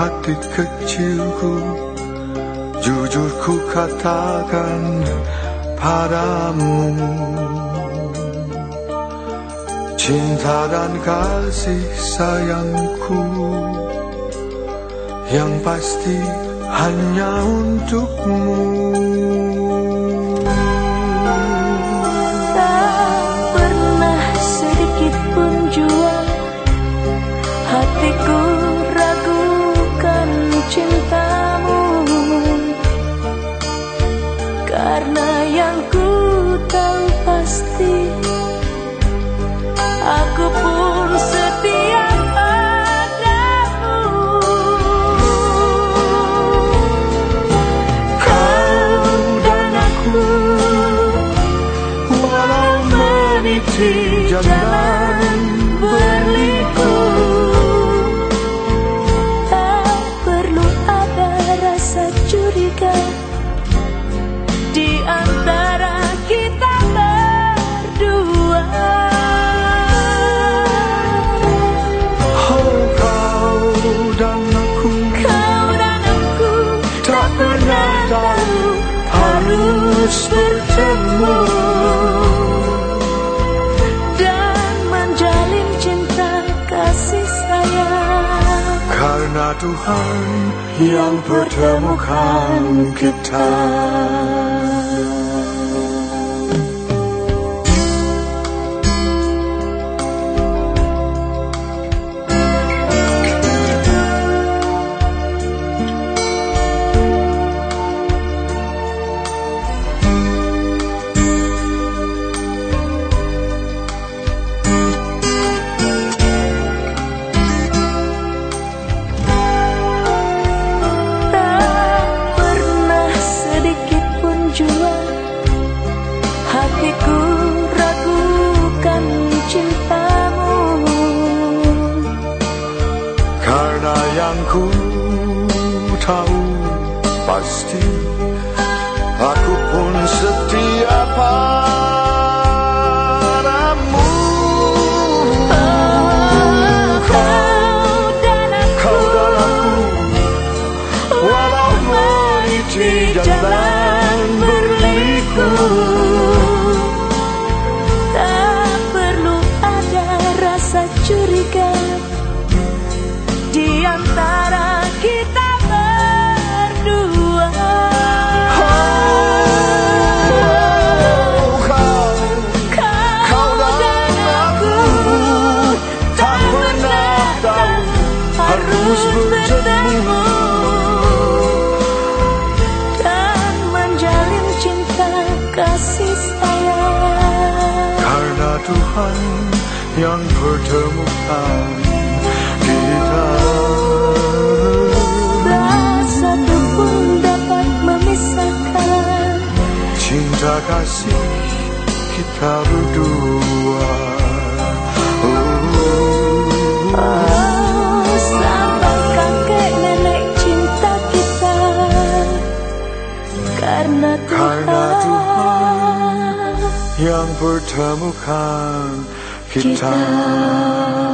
hati kecilku Jujur ku katakan padamu Cinta dan kasih sayangku Yang pasti hanya untukmu Karena yang ku tahu pasti Aku pun setia padamu. Kau dan aku Walau meniti jalan harus bertemu Dan menjalin cinta kasih sayang. Karena Tuhan yang pertemukan kita ku tahu pasti Aku pun setia padamu. Kau dan Kau aku dan aku Walau meniti jalan berliku. Tak perlu ada rasa curiga bertemu Dan menjalin cinta kasih sayang. Karena Tuhan yang pertemukan kita. Satu pun dapat memisahkan. Cinta kasih kita berdua Karena Karena Tuhan yang pertemukan kita. kita